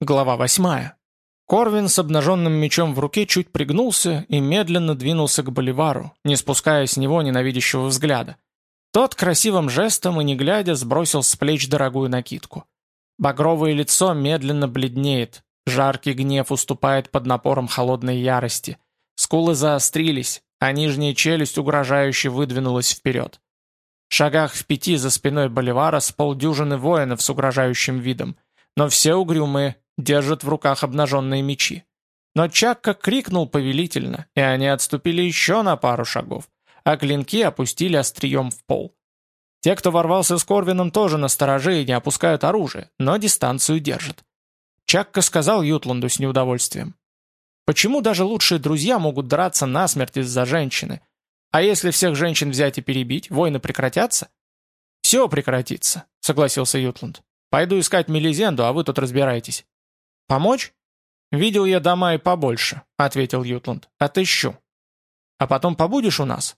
Глава восьмая. Корвин с обнаженным мечом в руке чуть пригнулся и медленно двинулся к Боливару, не спуская с него ненавидящего взгляда. Тот красивым жестом и не глядя сбросил с плеч дорогую накидку. Багровое лицо медленно бледнеет, жаркий гнев уступает под напором холодной ярости. Скулы заострились, а нижняя челюсть угрожающе выдвинулась вперед. В шагах в пяти за спиной Боливара с полдюжины воинов с угрожающим видом, но все угрюмые, держат в руках обнаженные мечи. Но Чакка крикнул повелительно, и они отступили еще на пару шагов, а клинки опустили острием в пол. Те, кто ворвался с Корвином, тоже настороже и не опускают оружие, но дистанцию держат. Чакка сказал Ютланду с неудовольствием. «Почему даже лучшие друзья могут драться насмерть из-за женщины? А если всех женщин взять и перебить, войны прекратятся?» «Все прекратится», — согласился Ютланд. «Пойду искать Мелизенду, а вы тут разбирайтесь». «Помочь?» «Видел я дома и побольше», — ответил Ютланд. «Отыщу». «А потом побудешь у нас?»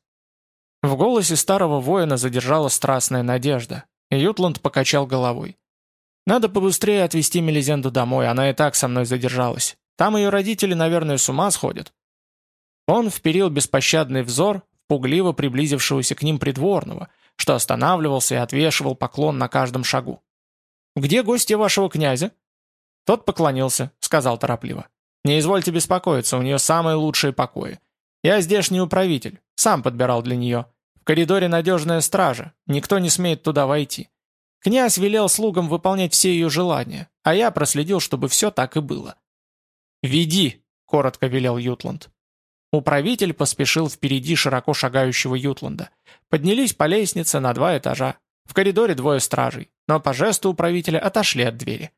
В голосе старого воина задержала страстная надежда, и Ютланд покачал головой. «Надо побыстрее отвезти Мелизенду домой, она и так со мной задержалась. Там ее родители, наверное, с ума сходят». Он вперил беспощадный взор в пугливо приблизившегося к ним придворного, что останавливался и отвешивал поклон на каждом шагу. «Где гости вашего князя?» Тот поклонился, сказал торопливо. «Не извольте беспокоиться, у нее самые лучшие покои. Я здешний управитель, сам подбирал для нее. В коридоре надежная стража, никто не смеет туда войти. Князь велел слугам выполнять все ее желания, а я проследил, чтобы все так и было». «Веди», — коротко велел Ютланд. Управитель поспешил впереди широко шагающего Ютланда. Поднялись по лестнице на два этажа. В коридоре двое стражей, но по жесту управителя отошли от двери.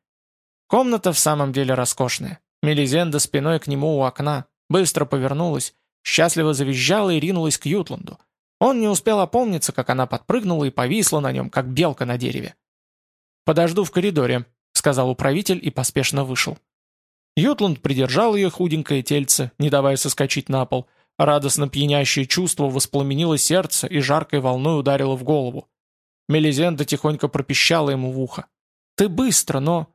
Комната в самом деле роскошная. Мелизенда спиной к нему у окна, быстро повернулась, счастливо завизжала и ринулась к Ютланду. Он не успел опомниться, как она подпрыгнула и повисла на нем, как белка на дереве. «Подожду в коридоре», — сказал управитель и поспешно вышел. Ютланд придержал ее худенькое тельце, не давая соскочить на пол. Радостно пьянящее чувство воспламенило сердце и жаркой волной ударило в голову. Мелизенда тихонько пропищала ему в ухо. «Ты быстро, но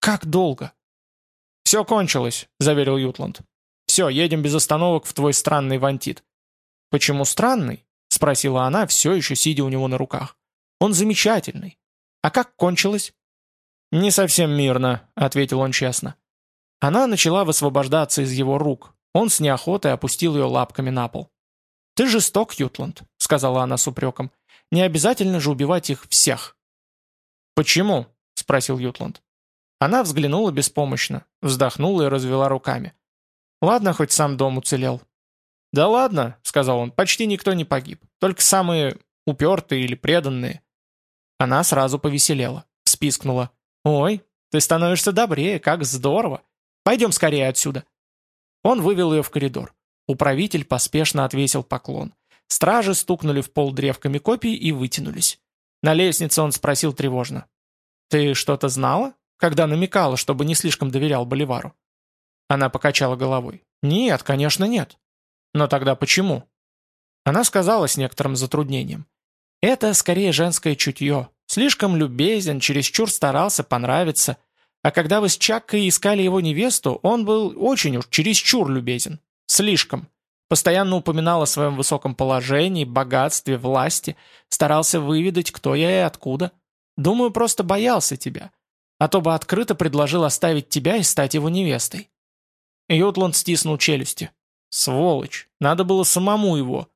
как долго?» «Все кончилось», — заверил Ютланд. «Все, едем без остановок в твой странный вантит». «Почему странный?» — спросила она, все еще сидя у него на руках. «Он замечательный. А как кончилось?» «Не совсем мирно», — ответил он честно. Она начала высвобождаться из его рук. Он с неохотой опустил ее лапками на пол. «Ты жесток, Ютланд», — сказала она с упреком. «Не обязательно же убивать их всех». «Почему?» — спросил Ютланд. Она взглянула беспомощно, вздохнула и развела руками. «Ладно, хоть сам дом уцелел». «Да ладно», — сказал он, — «почти никто не погиб. Только самые упертые или преданные». Она сразу повеселела, спискнула. «Ой, ты становишься добрее, как здорово. Пойдем скорее отсюда». Он вывел ее в коридор. Управитель поспешно отвесил поклон. Стражи стукнули в пол древками копий и вытянулись. На лестнице он спросил тревожно. «Ты что-то знала?» Когда намекала, чтобы не слишком доверял Боливару. Она покачала головой. «Нет, конечно, нет». «Но тогда почему?» Она сказала с некоторым затруднением. «Это скорее женское чутье. Слишком любезен, чересчур старался понравиться. А когда вы с Чаккой искали его невесту, он был очень уж чересчур любезен. Слишком. Постоянно упоминал о своем высоком положении, богатстве, власти. Старался выведать, кто я и откуда. Думаю, просто боялся тебя а то бы открыто предложил оставить тебя и стать его невестой». Ютланд стиснул челюсти. «Сволочь, надо было самому его».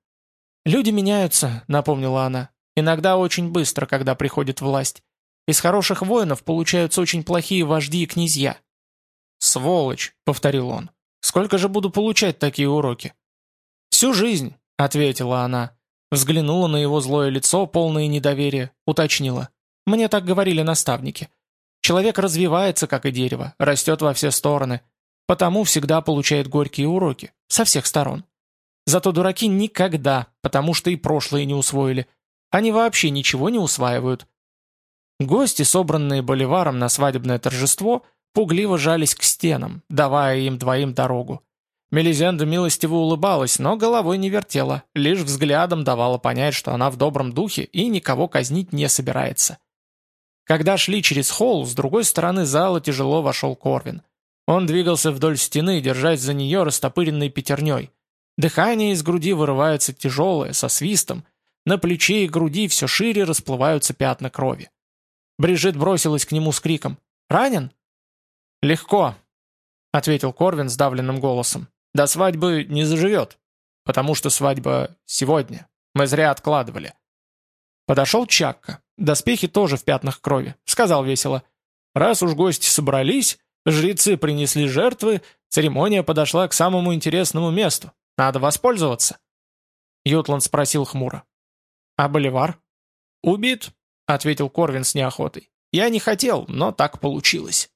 «Люди меняются», — напомнила она. «Иногда очень быстро, когда приходит власть. Из хороших воинов получаются очень плохие вожди и князья». «Сволочь», — повторил он. «Сколько же буду получать такие уроки?» «Всю жизнь», — ответила она. Взглянула на его злое лицо, полное недоверия, уточнила. «Мне так говорили наставники. Человек развивается, как и дерево, растет во все стороны, потому всегда получает горькие уроки, со всех сторон. Зато дураки никогда, потому что и прошлые не усвоили. Они вообще ничего не усваивают. Гости, собранные Боливаром на свадебное торжество, пугливо жались к стенам, давая им двоим дорогу. Мелизенда милостиво улыбалась, но головой не вертела, лишь взглядом давала понять, что она в добром духе и никого казнить не собирается. Когда шли через холл, с другой стороны зала тяжело вошел Корвин. Он двигался вдоль стены, держась за нее растопыренной пятерней. Дыхание из груди вырывается тяжелое, со свистом. На плече и груди все шире расплываются пятна крови. Брижит бросилась к нему с криком. «Ранен?» «Легко», — ответил Корвин сдавленным голосом. «До свадьбы не заживет, потому что свадьба сегодня. Мы зря откладывали». Подошел Чакка. Доспехи тоже в пятнах крови. Сказал весело. «Раз уж гости собрались, жрецы принесли жертвы, церемония подошла к самому интересному месту. Надо воспользоваться». Ютланд спросил хмуро. «А Боливар?» «Убит», — ответил Корвин с неохотой. «Я не хотел, но так получилось».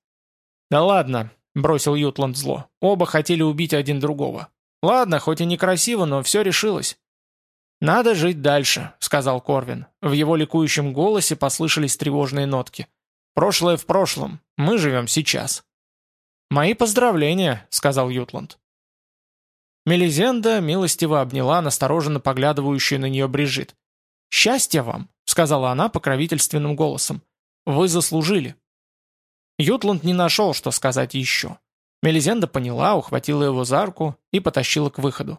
«Да ладно», — бросил Ютланд зло. «Оба хотели убить один другого. Ладно, хоть и некрасиво, но все решилось». «Надо жить дальше», — сказал Корвин. В его ликующем голосе послышались тревожные нотки. «Прошлое в прошлом. Мы живем сейчас». «Мои поздравления», — сказал Ютланд. Мелизенда милостиво обняла настороженно поглядывающую на нее Брижит. «Счастья вам», — сказала она покровительственным голосом. «Вы заслужили». Ютланд не нашел, что сказать еще. Мелизенда поняла, ухватила его за руку и потащила к выходу.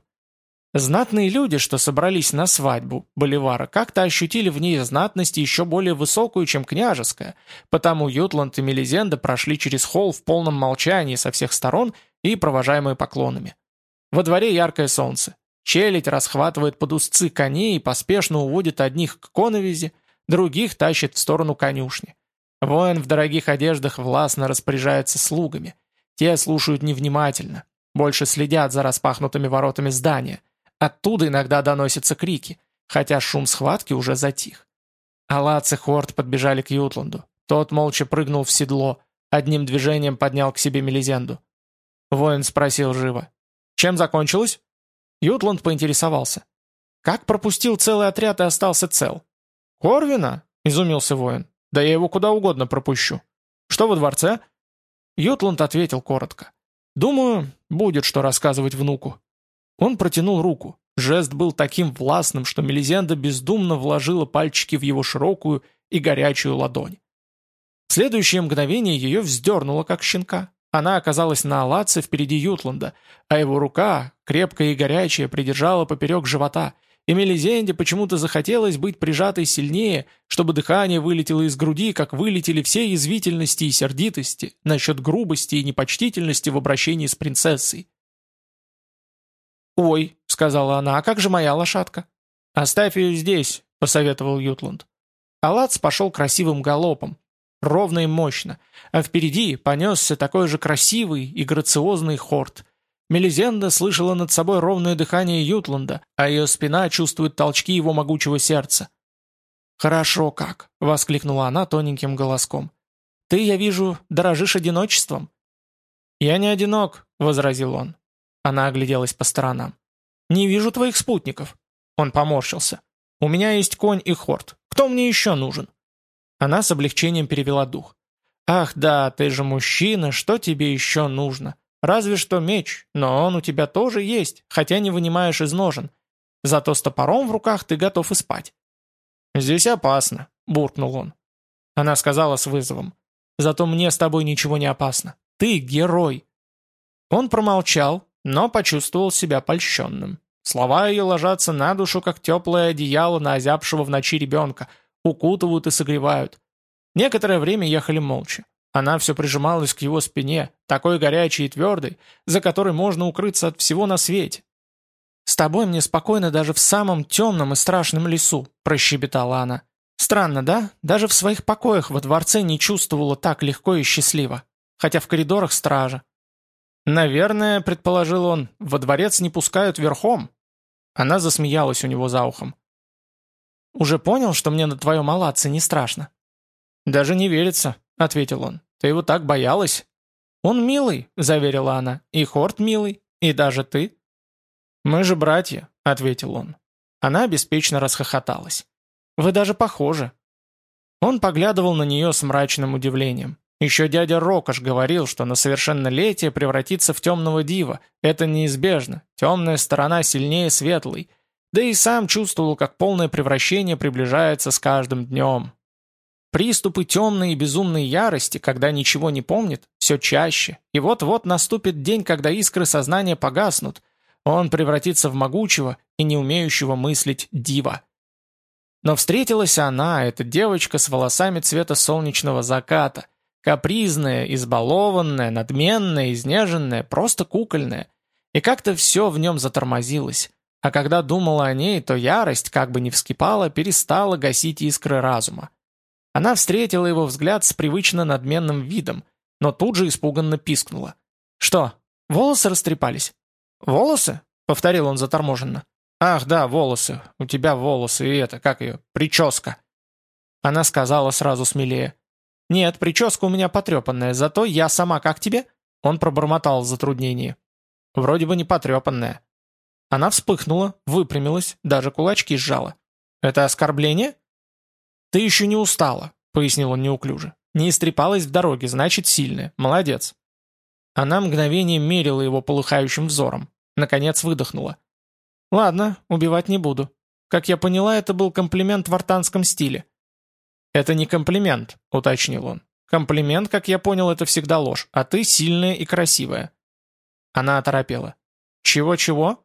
Знатные люди, что собрались на свадьбу Боливара, как-то ощутили в ней знатность еще более высокую, чем княжеская, потому Ютланд и Мелизенда прошли через холл в полном молчании со всех сторон и провожаемые поклонами. Во дворе яркое солнце. Челядь расхватывает под узцы коней и поспешно уводит одних к коновизе, других тащит в сторону конюшни. Воин в дорогих одеждах властно распоряжается слугами. Те слушают невнимательно, больше следят за распахнутыми воротами здания – Оттуда иногда доносятся крики, хотя шум схватки уже затих. Алац и Хорт подбежали к Ютланду. Тот молча прыгнул в седло, одним движением поднял к себе Мелизенду. Воин спросил живо. «Чем закончилось?» Ютланд поинтересовался. «Как пропустил целый отряд и остался цел?» «Корвина?» — изумился воин. «Да я его куда угодно пропущу». «Что во дворце?» Ютланд ответил коротко. «Думаю, будет что рассказывать внуку». Он протянул руку. Жест был таким властным, что Мелизенда бездумно вложила пальчики в его широкую и горячую ладонь. В следующее мгновение ее вздернуло, как щенка. Она оказалась на Алаце впереди Ютланда, а его рука, крепкая и горячая, придержала поперек живота, и Мелизенде почему-то захотелось быть прижатой сильнее, чтобы дыхание вылетело из груди, как вылетели все язвительности и сердитости насчет грубости и непочтительности в обращении с принцессой. «Ой», — сказала она, — «а как же моя лошадка?» «Оставь ее здесь», — посоветовал Ютланд. Алац пошел красивым галопом, ровно и мощно, а впереди понесся такой же красивый и грациозный хорт. Мелизенда слышала над собой ровное дыхание Ютланда, а ее спина чувствует толчки его могучего сердца. «Хорошо как!» — воскликнула она тоненьким голоском. «Ты, я вижу, дорожишь одиночеством?» «Я не одинок», — возразил он. Она огляделась по сторонам. «Не вижу твоих спутников». Он поморщился. «У меня есть конь и хорт. Кто мне еще нужен?» Она с облегчением перевела дух. «Ах да, ты же мужчина, что тебе еще нужно? Разве что меч, но он у тебя тоже есть, хотя не вынимаешь из ножен. Зато с топором в руках ты готов и спать». «Здесь опасно», — буркнул он. Она сказала с вызовом. «Зато мне с тобой ничего не опасно. Ты герой». Он промолчал, но почувствовал себя польщенным. Слова ее ложатся на душу, как теплое одеяло на озябшего в ночи ребенка, укутывают и согревают. Некоторое время ехали молча. Она все прижималась к его спине, такой горячей и твердой, за которой можно укрыться от всего на свете. «С тобой мне спокойно даже в самом темном и страшном лесу», – прощебетала она. «Странно, да? Даже в своих покоях во дворце не чувствовала так легко и счастливо. Хотя в коридорах стража. «Наверное, — предположил он, — во дворец не пускают верхом». Она засмеялась у него за ухом. «Уже понял, что мне на твоем Алатце не страшно?» «Даже не верится», — ответил он. «Ты его так боялась». «Он милый», — заверила она, — «и Хорт милый, и даже ты». «Мы же братья», — ответил он. Она беспечно расхохоталась. «Вы даже похожи». Он поглядывал на нее с мрачным удивлением. Еще дядя Рокош говорил, что на совершеннолетие превратится в темного дива. Это неизбежно. Темная сторона сильнее светлой. Да и сам чувствовал, как полное превращение приближается с каждым днем. Приступы темной и безумной ярости, когда ничего не помнит, все чаще, и вот-вот наступит день, когда искры сознания погаснут, он превратится в могучего и не умеющего мыслить дива. Но встретилась она, эта девочка с волосами цвета солнечного заката, капризная, избалованная, надменная, изнеженная, просто кукольная. И как-то все в нем затормозилось. А когда думала о ней, то ярость, как бы ни вскипала, перестала гасить искры разума. Она встретила его взгляд с привычно надменным видом, но тут же испуганно пискнула. «Что, волосы растрепались?» «Волосы?» — повторил он заторможенно. «Ах, да, волосы. У тебя волосы и это, как ее, прическа». Она сказала сразу смелее. «Нет, прическа у меня потрепанная, зато я сама как тебе?» Он пробормотал в затруднении. «Вроде бы не потрепанная». Она вспыхнула, выпрямилась, даже кулачки сжала. «Это оскорбление?» «Ты еще не устала», — пояснил он неуклюже. «Не истрепалась в дороге, значит, сильная. Молодец». Она мгновение мерила его полыхающим взором. Наконец выдохнула. «Ладно, убивать не буду. Как я поняла, это был комплимент в артанском стиле». «Это не комплимент», — уточнил он. «Комплимент, как я понял, это всегда ложь, а ты сильная и красивая». Она оторопела. «Чего-чего?»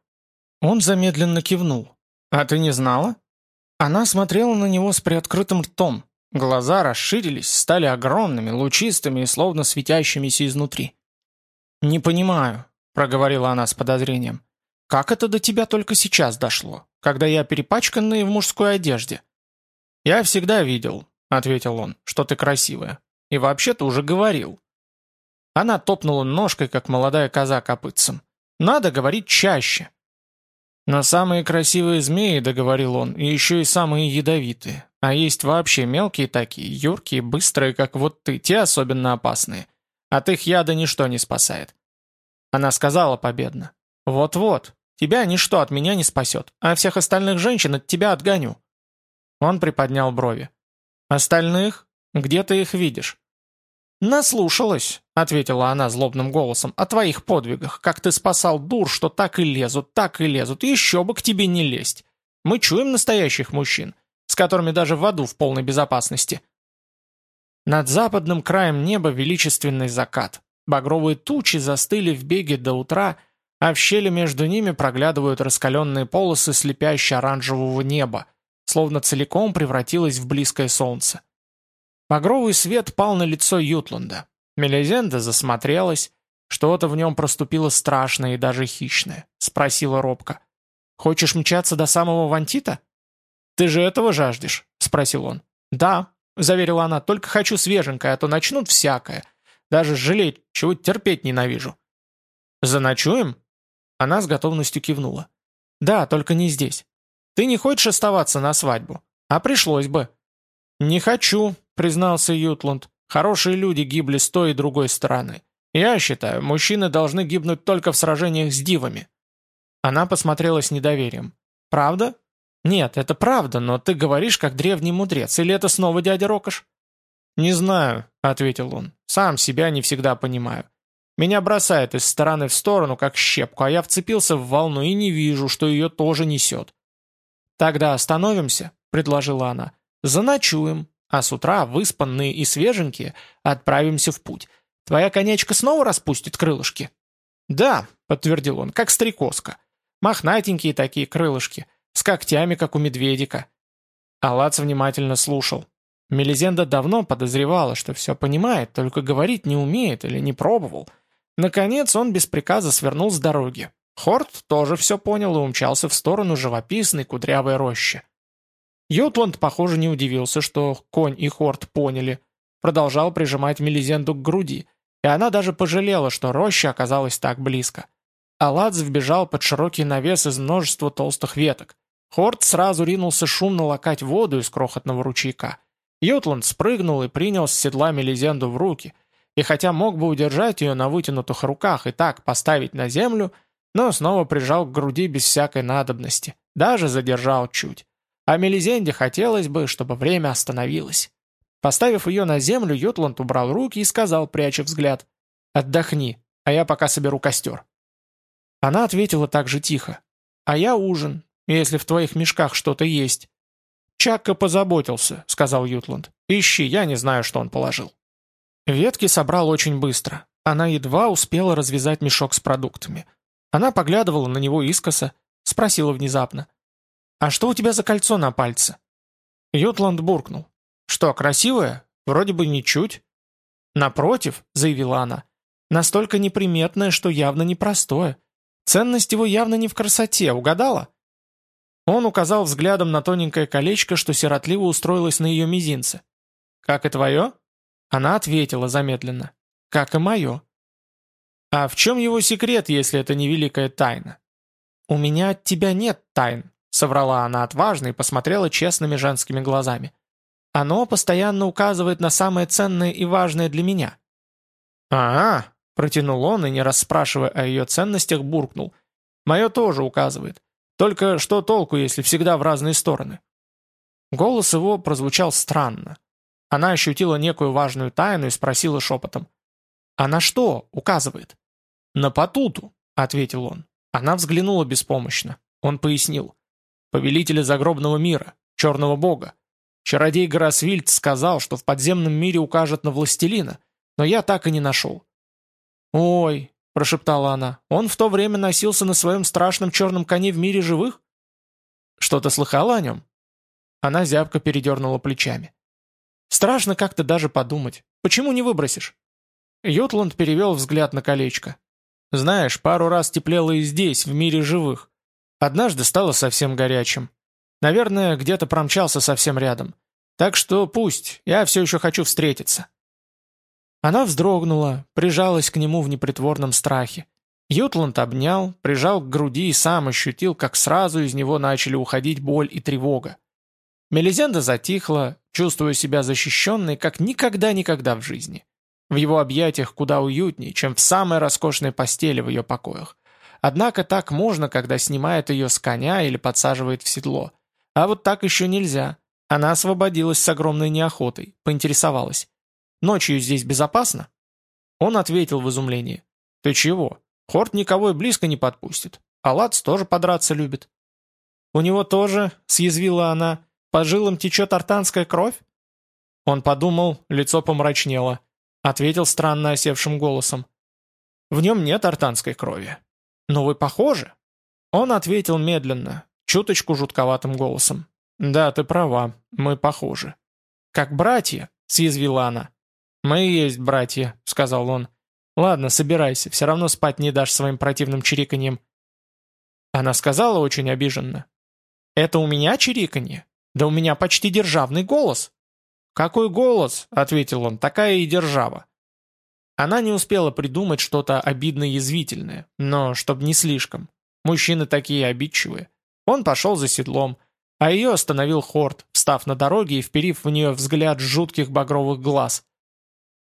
Он замедленно кивнул. «А ты не знала?» Она смотрела на него с приоткрытым ртом. Глаза расширились, стали огромными, лучистыми и словно светящимися изнутри. «Не понимаю», — проговорила она с подозрением. «Как это до тебя только сейчас дошло, когда я перепачканный в мужской одежде?» «Я всегда видел», — ответил он, — «что ты красивая. И вообще-то уже говорил». Она топнула ножкой, как молодая коза копытцем. «Надо говорить чаще». «Но самые красивые змеи», — договорил он, — «и еще и самые ядовитые. А есть вообще мелкие такие, юркие, быстрые, как вот ты, те особенно опасные. От их яда ничто не спасает». Она сказала победно. «Вот-вот, тебя ничто от меня не спасет, а всех остальных женщин от тебя отгоню». Он приподнял брови. «Остальных? Где ты их видишь?» «Наслушалась», — ответила она злобным голосом, — «о твоих подвигах, как ты спасал дур, что так и лезут, так и лезут, еще бы к тебе не лезть. Мы чуем настоящих мужчин, с которыми даже в аду в полной безопасности». Над западным краем неба величественный закат. Багровые тучи застыли в беге до утра, а в щели между ними проглядывают раскаленные полосы слепяще-оранжевого неба, словно целиком превратилось в близкое солнце. Багровый свет пал на лицо Ютланда. Мелизенда засмотрелась. Что-то в нем проступило страшное и даже хищное. Спросила робко. «Хочешь мчаться до самого Вантита?» «Ты же этого жаждешь?» Спросил он. «Да», — заверила она, — «только хочу свеженькое, а то начнут всякое. Даже жалеть, чего терпеть ненавижу». «Заночуем?» Она с готовностью кивнула. «Да, только не здесь. Ты не хочешь оставаться на свадьбу? А пришлось бы». «Не хочу», — признался Ютланд. «Хорошие люди гибли с той и другой стороны. Я считаю, мужчины должны гибнуть только в сражениях с дивами». Она посмотрела с недоверием. «Правда?» «Нет, это правда, но ты говоришь, как древний мудрец. Или это снова дядя Рокош?» «Не знаю», — ответил он. «Сам себя не всегда понимаю. Меня бросает из стороны в сторону, как щепку, а я вцепился в волну и не вижу, что ее тоже несет». «Тогда остановимся», — предложила она. «Заночуем, а с утра, выспанные и свеженькие, отправимся в путь. Твоя конечка снова распустит крылышки?» «Да», — подтвердил он, — «как стрекозка. Мохнатенькие такие крылышки, с когтями, как у медведика». Алац внимательно слушал. Мелизенда давно подозревала, что все понимает, только говорить не умеет или не пробовал. Наконец он без приказа свернул с дороги. Хорт тоже все понял и умчался в сторону живописной кудрявой рощи. Ютланд, похоже, не удивился, что конь и Хорт поняли. Продолжал прижимать Мелизенду к груди, и она даже пожалела, что роща оказалась так близко. Аладз вбежал под широкий навес из множества толстых веток. Хорт сразу ринулся шумно лакать воду из крохотного ручейка. Ютланд спрыгнул и принял с седла Мелизенду в руки, и хотя мог бы удержать ее на вытянутых руках и так поставить на землю, но снова прижал к груди без всякой надобности, даже задержал чуть. А Мелизенде хотелось бы, чтобы время остановилось. Поставив ее на землю, Ютланд убрал руки и сказал, пряча взгляд, «Отдохни, а я пока соберу костер». Она ответила так же тихо, «А я ужин, если в твоих мешках что-то есть». Чакка позаботился», — сказал Ютланд. «Ищи, я не знаю, что он положил». Ветки собрал очень быстро. Она едва успела развязать мешок с продуктами. Она поглядывала на него искоса, спросила внезапно. «А что у тебя за кольцо на пальце?» Ютланд буркнул. «Что, красивое? Вроде бы ничуть». «Напротив», — заявила она, — «настолько неприметное, что явно непростое. Ценность его явно не в красоте, угадала?» Он указал взглядом на тоненькое колечко, что сиротливо устроилось на ее мизинце. «Как и твое?» Она ответила замедленно. «Как и мое». «А в чем его секрет, если это не великая тайна?» «У меня от тебя нет тайн», — соврала она отважно и посмотрела честными женскими глазами. «Оно постоянно указывает на самое ценное и важное для меня». «А-а», — протянул он и, не расспрашивая о ее ценностях, буркнул. «Мое тоже указывает. Только что толку, если всегда в разные стороны?» Голос его прозвучал странно. Она ощутила некую важную тайну и спросила шепотом. «А на что указывает?» «На потуту», — ответил он. Она взглянула беспомощно. Он пояснил. «Повелителя загробного мира, черного бога. Чародей Гарасвильд сказал, что в подземном мире укажет на властелина, но я так и не нашел». «Ой, — прошептала она. «Он в то время носился на своем страшном черном коне в мире живых?» «Что-то слыхала о нем?» Она зябко передернула плечами. «Страшно как-то даже подумать. Почему не выбросишь?» Ютланд перевел взгляд на колечко. «Знаешь, пару раз теплело и здесь, в мире живых. Однажды стало совсем горячим. Наверное, где-то промчался совсем рядом. Так что пусть, я все еще хочу встретиться». Она вздрогнула, прижалась к нему в непритворном страхе. Ютланд обнял, прижал к груди и сам ощутил, как сразу из него начали уходить боль и тревога. Мелизенда затихла, чувствуя себя защищенной, как никогда-никогда в жизни. В его объятиях куда уютнее, чем в самой роскошной постели в ее покоях. Однако так можно, когда снимает ее с коня или подсаживает в седло. А вот так еще нельзя. Она освободилась с огромной неохотой, поинтересовалась. Ночью здесь безопасно?» Он ответил в изумлении. «Ты чего? Хорт никого и близко не подпустит. А Лац тоже подраться любит». «У него тоже», — съязвила она, — «по жилам течет артанская кровь?» Он подумал, лицо помрачнело. Ответил странно осевшим голосом. «В нем нет артанской крови». «Но вы похожи?» Он ответил медленно, чуточку жутковатым голосом. «Да, ты права, мы похожи». «Как братья», — съязвила она. «Мы и есть братья», — сказал он. «Ладно, собирайся, все равно спать не дашь своим противным чириканьем». Она сказала очень обиженно. «Это у меня чириканье? Да у меня почти державный голос». «Какой голос?» — ответил он. «Такая и держава». Она не успела придумать что-то обидно-язвительное, но чтоб не слишком. Мужчины такие обидчивые. Он пошел за седлом, а ее остановил Хорт, встав на дороге и вперив в нее взгляд жутких багровых глаз.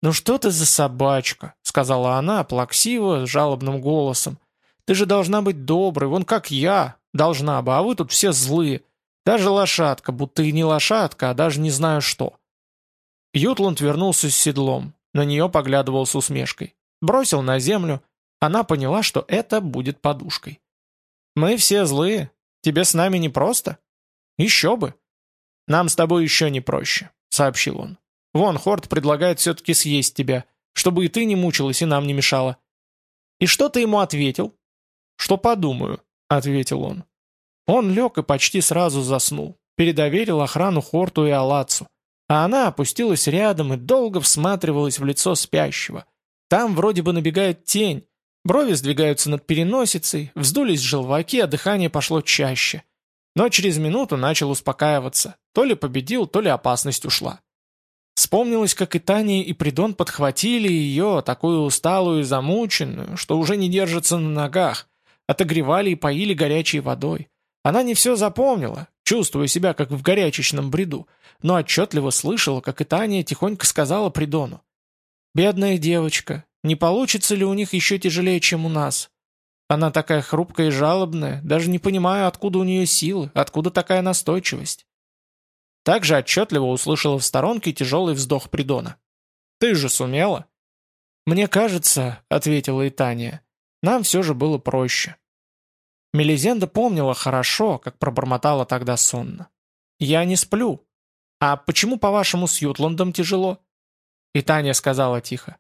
«Ну что ты за собачка?» — сказала она, плаксиво, жалобным голосом. «Ты же должна быть доброй, вон как я, должна бы, а вы тут все злые. Даже лошадка, будто и не лошадка, а даже не знаю что». Ютланд вернулся с седлом, на нее поглядывал с усмешкой. Бросил на землю. Она поняла, что это будет подушкой. «Мы все злые. Тебе с нами не просто?» «Еще бы!» «Нам с тобой еще не проще», — сообщил он. Вон, Хорт предлагает все-таки съесть тебя, чтобы и ты не мучилась, и нам не мешала». «И что ты ему ответил?» «Что подумаю», — ответил он. Он лег и почти сразу заснул, передоверил охрану Хорту и Алацу, а она опустилась рядом и долго всматривалась в лицо спящего. Там вроде бы набегает тень, брови сдвигаются над переносицей, вздулись желваки, а дыхание пошло чаще. Но через минуту начал успокаиваться, то ли победил, то ли опасность ушла. Вспомнилось, как и Таня, и Придон подхватили ее, такую усталую и замученную, что уже не держится на ногах, отогревали и поили горячей водой. Она не все запомнила, чувствуя себя как в горячечном бреду, но отчетливо слышала, как и Таня тихонько сказала Придону. «Бедная девочка, не получится ли у них еще тяжелее, чем у нас? Она такая хрупкая и жалобная, даже не понимаю, откуда у нее силы, откуда такая настойчивость». Также отчетливо услышала в сторонке тяжелый вздох Придона. «Ты же сумела?» «Мне кажется», — ответила и Таня, — «нам все же было проще». Мелизенда помнила хорошо, как пробормотала тогда сонно. я не сплю. А почему, по-вашему, с Ютландом тяжело?» И Таня сказала тихо.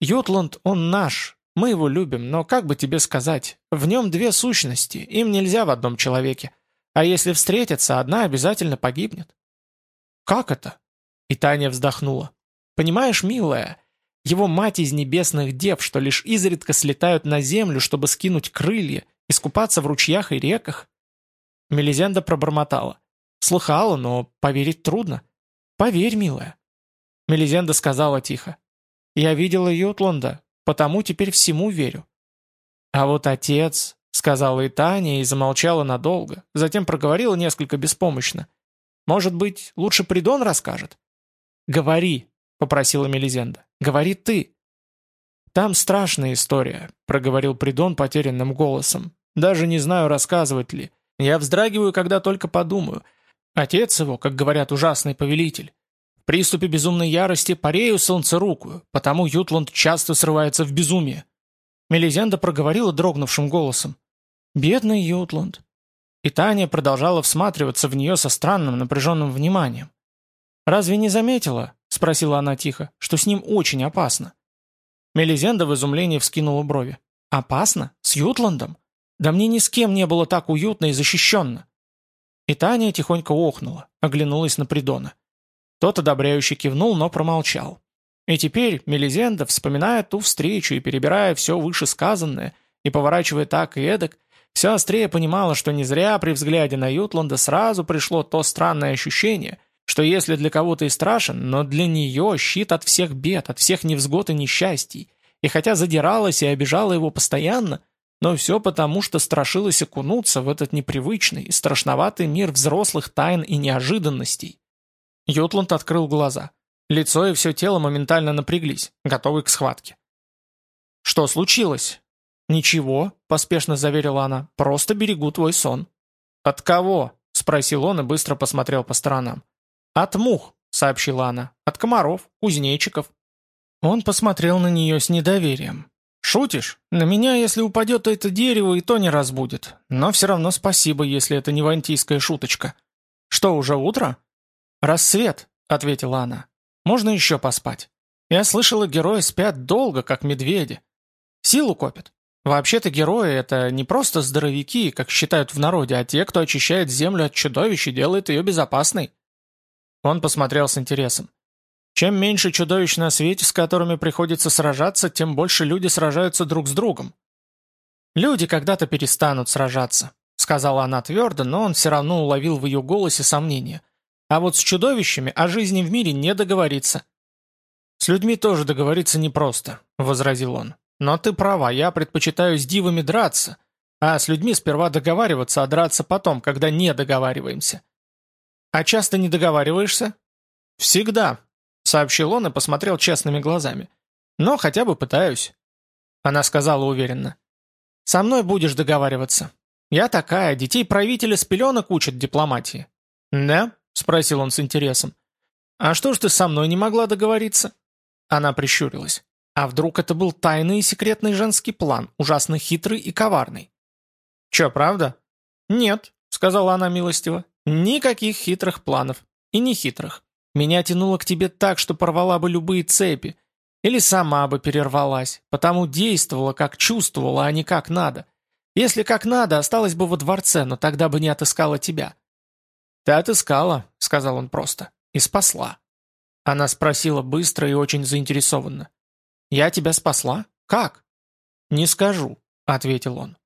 «Ютланд, он наш, мы его любим, но как бы тебе сказать, в нем две сущности, им нельзя в одном человеке. А если встретятся, одна обязательно погибнет». «Как это?» И Таня вздохнула. «Понимаешь, милая, его мать из небесных дев, что лишь изредка слетают на землю, чтобы скинуть крылья, искупаться в ручьях и реках». Мелизенда пробормотала. «Слыхала, но поверить трудно. Поверь, милая». Мелизенда сказала тихо. «Я видела Ютланда, потому теперь всему верю». «А вот отец», — сказала и Таня и замолчала надолго, затем проговорила несколько беспомощно. «Может быть, лучше Придон расскажет?» «Говори», — попросила Мелизенда. «Говори ты». «Там страшная история», — проговорил Придон потерянным голосом. «Даже не знаю, рассказывать ли. Я вздрагиваю, когда только подумаю. Отец его, как говорят, ужасный повелитель. В приступе безумной ярости парею солнцерукую, потому Ютланд часто срывается в безумие. Мелизенда проговорила дрогнувшим голосом. «Бедный Ютланд». И Таня продолжала всматриваться в нее со странным напряженным вниманием. «Разве не заметила?» — спросила она тихо, — что с ним очень опасно. Мелизенда в изумлении вскинула брови. «Опасно? С Ютландом? Да мне ни с кем не было так уютно и защищенно». И Таня тихонько охнула, оглянулась на Придона. Тот одобряюще кивнул, но промолчал. И теперь Мелизенда, вспоминая ту встречу и перебирая все вышесказанное, и поворачивая так и эдак, все острее понимала, что не зря при взгляде на Ютланда сразу пришло то странное ощущение, что если для кого-то и страшен, но для нее щит от всех бед, от всех невзгод и несчастий. И хотя задиралась и обижала его постоянно, но все потому, что страшилась окунуться в этот непривычный и страшноватый мир взрослых тайн и неожиданностей. Ютланд открыл глаза. Лицо и все тело моментально напряглись, готовые к схватке. «Что случилось?» «Ничего», — поспешно заверила она, — «просто берегу твой сон». «От кого?» — спросил он и быстро посмотрел по сторонам. «От мух», — сообщила она, — «от комаров, кузнечиков». Он посмотрел на нее с недоверием. «Шутишь? На меня, если упадет это дерево, и то не разбудит. Но все равно спасибо, если это не вантийская шуточка. Что, уже утро?» «Рассвет», — ответила она. «Можно еще поспать. Я слышала, герои спят долго, как медведи. Силу копят. Вообще-то герои — это не просто здоровяки, как считают в народе, а те, кто очищает землю от чудовищ и делает ее безопасной». Он посмотрел с интересом. Чем меньше чудовищ на свете, с которыми приходится сражаться, тем больше люди сражаются друг с другом. «Люди когда-то перестанут сражаться», — сказала она твердо, но он все равно уловил в ее голосе сомнение. А вот с чудовищами о жизни в мире не договориться. «С людьми тоже договориться непросто», — возразил он. «Но ты права, я предпочитаю с дивами драться, а с людьми сперва договариваться, а драться потом, когда не договариваемся». «А часто не договариваешься?» «Всегда», — сообщил он и посмотрел честными глазами. «Но хотя бы пытаюсь». Она сказала уверенно. «Со мной будешь договариваться. Я такая, детей правителя с пеленок учат дипломатии». «Да?» — спросил он с интересом. «А что ж ты со мной не могла договориться?» Она прищурилась. А вдруг это был тайный и секретный женский план, ужасно хитрый и коварный? «Че, правда?» «Нет», — сказала она милостиво. «Никаких хитрых планов. И не хитрых. Меня тянуло к тебе так, что порвала бы любые цепи. Или сама бы перервалась, потому действовала, как чувствовала, а не как надо. Если как надо, осталась бы во дворце, но тогда бы не отыскала тебя. «Ты отыскала», — сказал он просто, — «и спасла». Она спросила быстро и очень заинтересованно. «Я тебя спасла? Как?» «Не скажу», — ответил он.